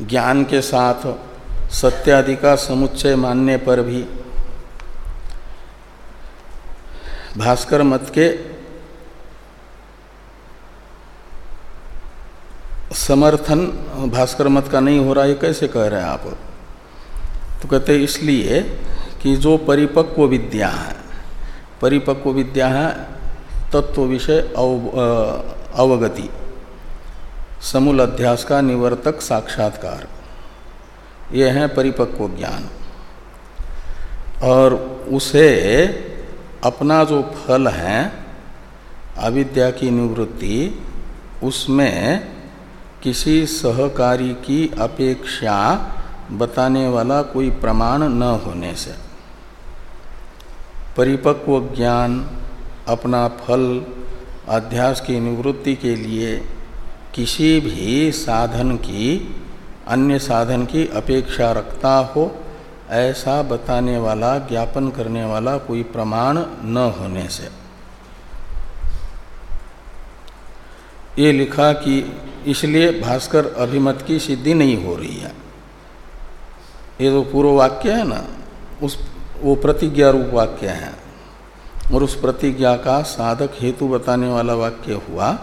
S1: ज्ञान के साथ सत्यादि का समुच्चय मानने पर भी। भास्कर मत के समर्थन भास्कर मत का नहीं हो रहा है कैसे कह रहे हैं आप? तो कहते इसलिए कि जो परिपक्व विद्या है, परिपक्व विद्या है, तत्व विषय अव अवगति, समूल अध्यास का निवर्तक साक्षात्कार। ये है परिपक्व ज्ञान। और उसे अपना जो फल है, अविद्या की निवृत्ति, उसमें किसी सहकारी की अपेक्षा बताने वाला कोई प्रमाण न होने से। परिपक्व ज्ञान, अपना फल, अध्यास की निवृत्ति के लिए किसी भी साधन की, अन्य साधन की अपेक्षा रखता हो, ऐसा बताने वाला, ज्ञापन करने वाला कोई प्रमाण न होने से। ये लिखा कि इसलिए भास्कर अभिमत की सिद्धि नहीं हो रही है। ये जो पूर्व वाक्य है ना, उस, वो प्रतिज्ञा रूप वाक्य है। और उस प्रतिज्ञा का साधक हेतु बताने वाला वाक्य हुआ,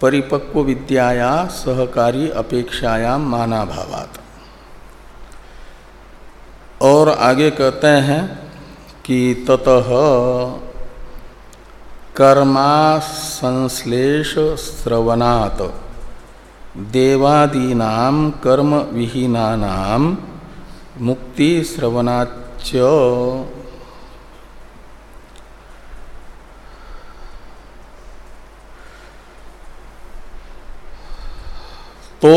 S1: परिपक्व विद्याया सहकारी अपेक्षायाम माना भावात और आगे कहते हैं कि ततः कर्मा संश्लेष श्रवणात्। देवादीना कर्म विहीना मुक्ति श्रवणाच तो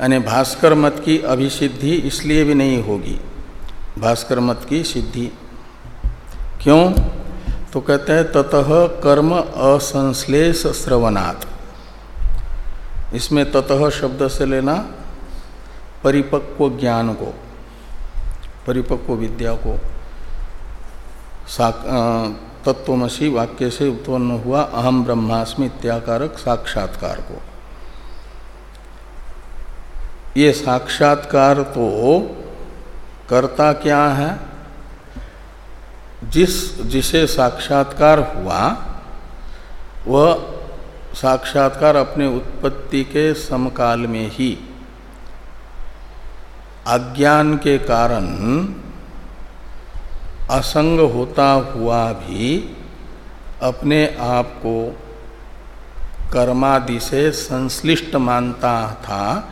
S1: यानी भास्कर मत की अभिसिद्धि इसलिए भी नहीं होगी। भास्कर मत की सिद्धि। क्यों? तो कहते हैं, ततः कर्म असंश्लेष श्रवणात्। इसमें ततः शब्द से लेना, परिपक्व ज्ञान को, परिपक्व विद्या को। तत्वमसी वाक्य से उत्पन्न हुआ अहम ब्रह्मास्मि इत्याकारक साक्षात्कार को। ये साक्षात्कार तो करता क्या है? जिस, जिसे साक्षात्कार हुआ, वह साक्षात्कार अपने उत्पत्ति के समकाल में ही। अज्ञान के कारण असंग होता हुआ भी अपने आप को कर्मादि से संश्लिष्ट मानता था,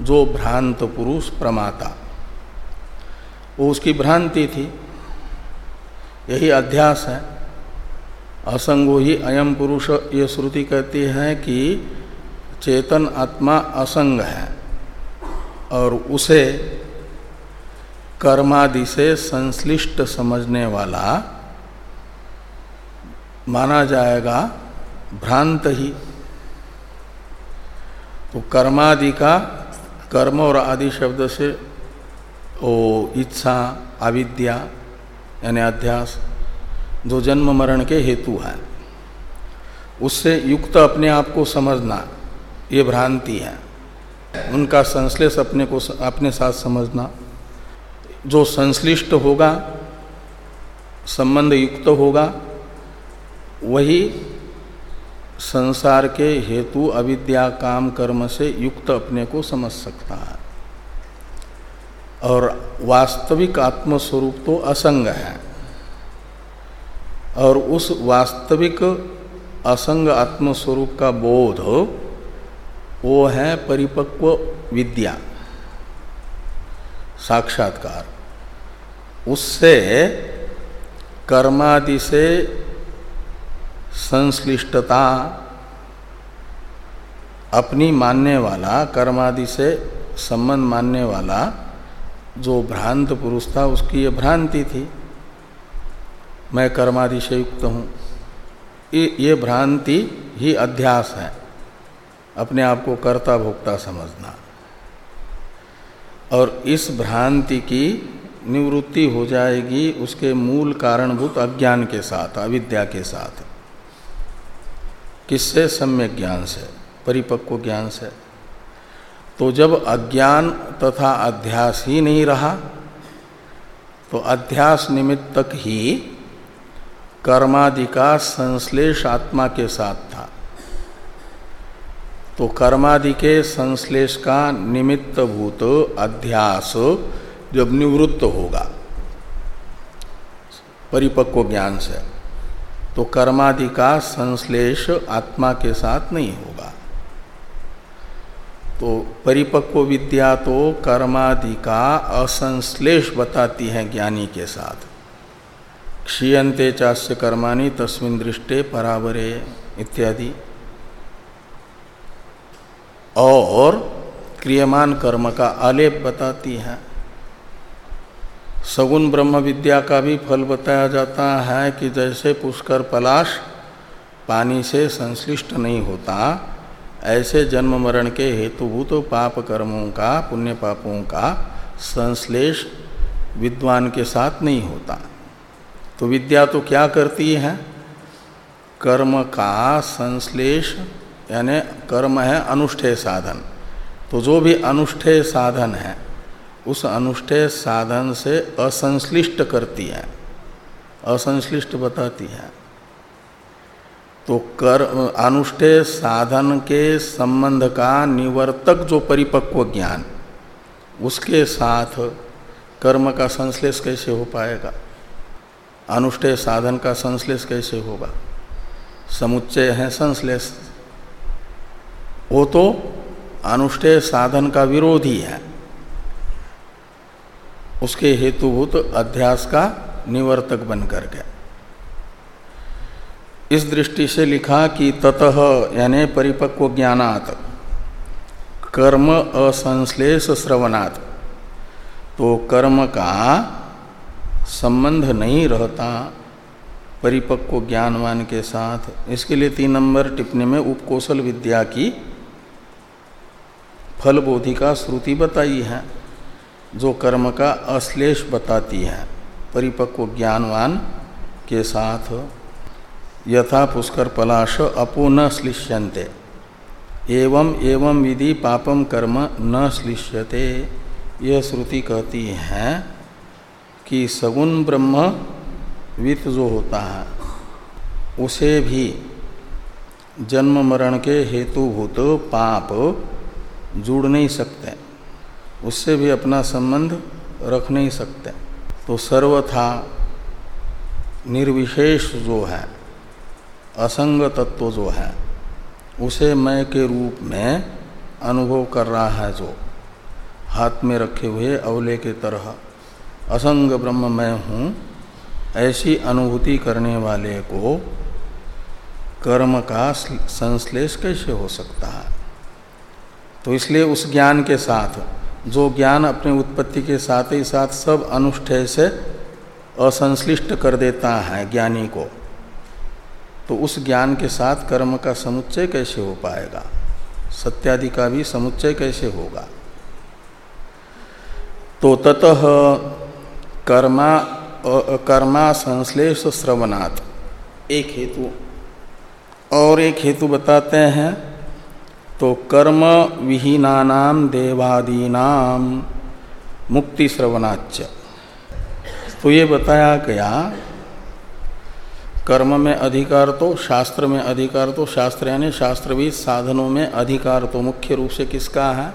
S1: जो भ्रांत पुरुष प्रमाता। वो उसकी भ्रांति थी। यही अध्यास है। असंगो ही अयम पुरुष, ये श्रुति कहती है कि चेतन आत्मा असंग है और उसे कर्मादि से संश्लिष्ट समझने वाला माना जाएगा भ्रांत ही। तो कर्मादि का कर्म और आदि शब्द से ओ इच्छा, अविद्या यानी अध्यास, जो जन्म मरण के हेतु है, उससे युक्त अपने आप को समझना, ये भ्रांति है। उनका संश्लेष अपने को अपने साथ समझना, जो संश्लिष्ट होगा, संबंध युक्त होगा, वही संसार के हेतु अविद्या, काम, कर्म से युक्त अपने को समझ सकता है। और वास्तविक आत्मस्वरूप तो असंग है। और उस वास्तविक असंग आत्मस्वरूप का बोध, वो है परिपक्व विद्या। साक्षात्कार। उससे कर्मादि से संश्लिष्टता, अपनी मानने वाला, कर्मादि से संबंध मानने वाला जो भ्रांत पुरुष था उसकी ये भ्रांति थी। मैं कर्मादि से युक्त हूँ। ये, ये भ्रांति ही अध्यास है। अपने आप को कर्ता भोक्ता समझना। और इस भ्रांति की निवृत्ति हो जाएगी उसके मूल कारणभूत अज्ञान के साथ अविद्या के साथ। किससे? सम्यक ज्ञान से परिपक्व ज्ञान से। तो जब अज्ञान तथा अध्यास ही नहीं रहा तो अध्यास निमित्तक ही कर्मादि का संश्लेष आत्मा के साथ था। तो कर्मादि के संश्लेष का निमित्त भूत अध्यास जब निवृत्त होगा, परिपक्व ज्ञान से तो कर्मादि का संश्लेष आत्मा के साथ नहीं होगा। तो परिपक्व विद्या तो कर्मादि का असंश्लेष बताती है ज्ञानी के साथ। क्षीयते चास्य कर्माणि तस्मिन दृष्टे परावरे इत्यादि। और क्रियमान कर्म का आलेप बताती है। सगुण ब्रह्म विद्या का भी फल बताया जाता है कि जैसे पुष्कर पलाश पानी से संश्लिष्ट नहीं होता ऐसे जन्म मरण के हेतुभूत पाप कर्मों का, पुण्य पापों का संश्लेष विद्वान के साथ नहीं होता। तो विद्या तो क्या करती है? कर्म का संश्लेष, यानी कर्म है अनुष्ठेय साधन। तो जो भी अनुष्ठेय साधन है, उस अनुष्ठेय साधन से असंश्लिष्ट करती है। असंश्लिष्ट बताती है। तो कर अनुष्ठेय साधन के संबंध का निवर्तक जो परिपक्व ज्ञान, उसके साथ कर्म का संश्लेष कैसे हो पाएगा? अनुष्ठेय साधन का संश्लेष कैसे होगा? समुच्चय है संश्लेष। वो तो अनुष्ठेय साधन का विरोधी है। उसके हेतुभूत अध्यास का निवर्तक बन कर गया इस दृष्टि से लिखा कि ततः, यानी परिपक्व ज्ञानात, कर्म असंश्लेष श्रवणात्। तो कर्म का संबंध नहीं रहता परिपक्व ज्ञानवान के साथ। इसके लिए तीन नंबर टिप्पणी में उपकोशल विद्या की फलबोधि का श्रुति बताई है, जो कर्म का अश्लेष बताती है परिपक्व ज्ञानवान के साथ। यथा पुष्कर पलाश अपो न श्लिष्यन्ते। एवं एवं विधि पापम कर्म न श्लिष्यते। यह श्रुति कहती है कि सगुण ब्रह्म वित्त जो होता है, उसे भी जन्म मरण के हेतुभूत पाप जुड़ नहीं सकते। उससे भी अपना संबंध रख नहीं सकते। तो सर्वथा निर्विशेष जो है असंग तत्व जो है, उसे मैं के रूप में अनुभव कर रहा है जो हाथ में रखे हुए अवले के तरह असंग ब्रह्म मैं हूँ, ऐसी अनुभूति करने वाले को कर्म का संश्लेष कैसे हो सकता है? तो इसलिए उस ज्ञान के साथ, जो ज्ञान अपने उत्पत्ति के साथ ही साथ सब अनुष्ठेय से असंश्लिष्ट कर देता है ज्ञानी को तो उस ज्ञान के साथ कर्म का समुच्चय कैसे हो पाएगा? सत्यादि का भी समुच्चय कैसे होगा? तो ततः कर्मा कर्मा संश्लेष श्रवणात्। एक हेतु। और एक हेतु बताते हैं तो कर्म विहीनानाम देवादीनाम मुक्ति श्रवणाच तो ये बताया गया कर्म में अधिकार तो शास्त्र में अधिकार तो शास्त्र यानी शास्त्रविद साधनों में अधिकार तो मुख्य रूप से किसका है?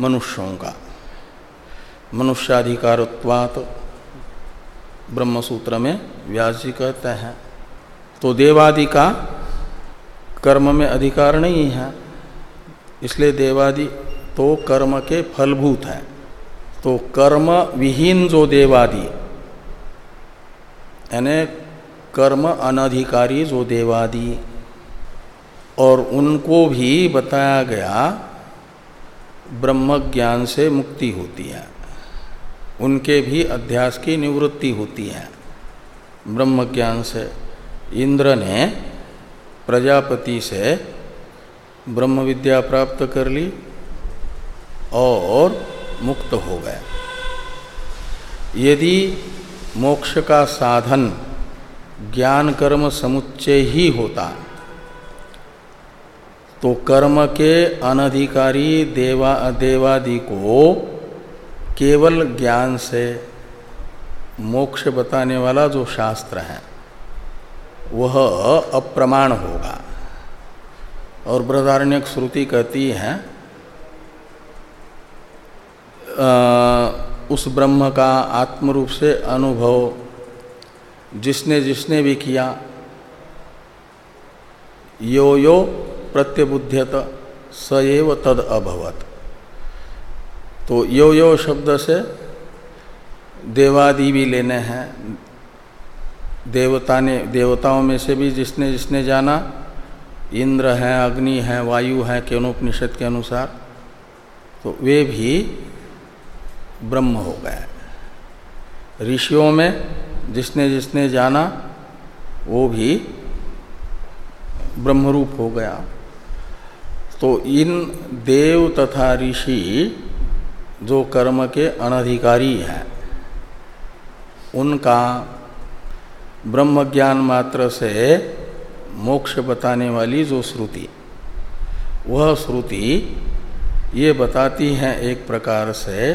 S1: मनुष्यों का। मनुष्याधिकारत्वात ब्रह्मसूत्र में व्यास जी कहते हैं। तो देवादि का कर्म में अधिकार नहीं है, इसलिए देवादि तो कर्म के फलभूत है। तो कर्म विहीन जो देवादि, यानी कर्म अनधिकारी जो देवादि। और उनको भी बताया गया ब्रह्म ज्ञान से मुक्ति होती है। उनके भी अध्यास की निवृत्ति होती है। ब्रह्म ज्ञान से। इंद्र ने प्रजापति से ब्रह्म विद्या प्राप्त कर ली और मुक्त हो गए। यदि मोक्ष का साधन ज्ञान कर्म समुच्चय ही होता। तो कर्म के अनधिकारी देवा देवादि को केवल ज्ञान से मोक्ष बताने वाला जो शास्त्र है वह अप्रमाण होगा। और बृहदारण्यक श्रुति कहती है आ, उस ब्रह्म का आत्मरूप से अनुभव जिसने जिसने भी किया यो यो प्रत्यबुद्ध्यत स एव तद अभवत। तो यो यो शब्द से देवादि भी लेने हैं। देवता ने, देवताओं में से भी जिसने जिसने जाना, इंद्र है, अग्नि हैं, वायु हैं केनोपनिषद के अनुसार तो वे भी ब्रह्म हो गए। ऋषियों में जिसने जिसने जाना, वो भी ब्रह्मरूप हो गया। तो इन देव तथा ऋषि जो कर्म के अनधिकारी हैं, उनका ब्रह्म ज्ञान मात्र से मोक्ष बताने वाली जो श्रुति, वह श्रुति ये बताती है एक प्रकार से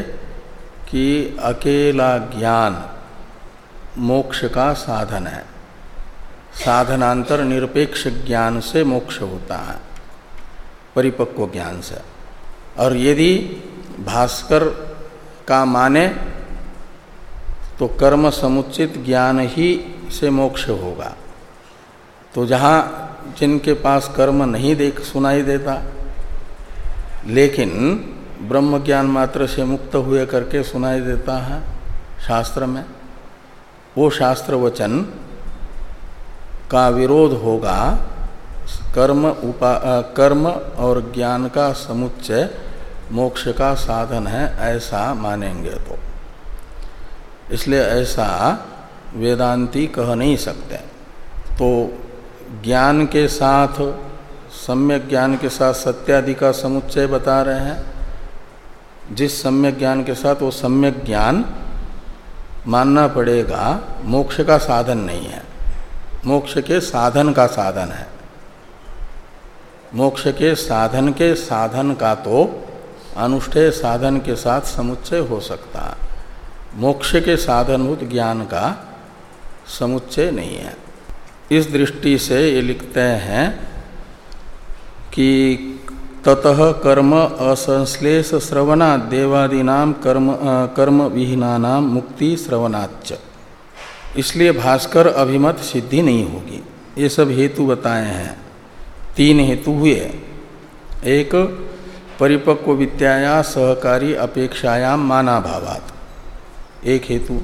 S1: कि अकेला ज्ञान मोक्ष का साधन है। साधनांतर निरपेक्ष ज्ञान से मोक्ष होता है। परिपक्व ज्ञान से। और यदि भास्कर का माने तो कर्म समुचित ज्ञान ही से मोक्ष होगा। तो जहाँ जिनके पास कर्म नहीं देख, सुनाई देता, लेकिन ब्रह्म ज्ञान मात्र से मुक्त हुए करके सुनाई देता है शास्त्र में वो शास्त्र वचन का विरोध होगा। कर्म उपा कर्म और ज्ञान का समुच्चय मोक्ष का साधन है, ऐसा मानेंगे तो। इसलिए ऐसा वेदांती कह नहीं सकते। तो ज्ञान के साथ, सम्यक ज्ञान के साथ सत्यादि का समुच्चय बता रहे हैं। जिस सम्यक ज्ञान के साथ वो सम्यक ज्ञान मानना पड़ेगा, मोक्ष का साधन नहीं है। मोक्ष के साधन का साधन है। मोक्ष के साधन के साधन का तो अनुष्ठेय साधन के साथ समुच्चय हो सकता। मोक्ष के साधनभूत ज्ञान का समुच्चय नहीं है। इस दृष्टि से ये लिखते हैं कि ततः कर्म असंश्लेष श्रवणा देवादीनाम कर्म कर्म विहीना मुक्ति श्रवणाच इसलिए भास्कर अभिमत सिद्धि नहीं होगी। ये सब हेतु बताए हैं। तीन हेतु हुए। एक, परिपक्व विद्याया सहकारी अपेक्षायाम माना भावात एक हेतु।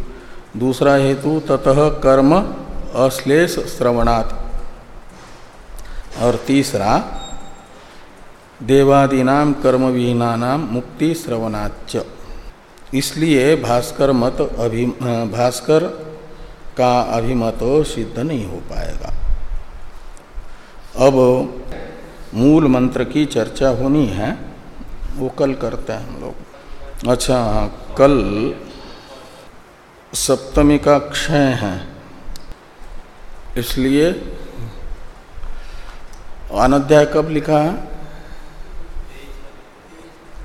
S1: दूसरा हेतु, ततः कर्म अश्लेष श्रवणात्। और तीसरा देवादीनाम कर्म विहीना मुक्ति श्रवणाच इसलिए भास्कर मत अभि भास्कर का अभिमत सिद्ध नहीं हो पाएगा। अब मूल मंत्र की चर्चा होनी है। वो कल करते हैं हम लोग। अच्छा हाँ कल सप्तमी का क्षय है। इसलिए अनध्याय कब लिखा है?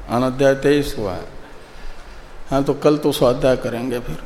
S1: अनध्याय तेईस हुआ है। हाँ तो कल तो स्वाध्याय करेंगे फिर।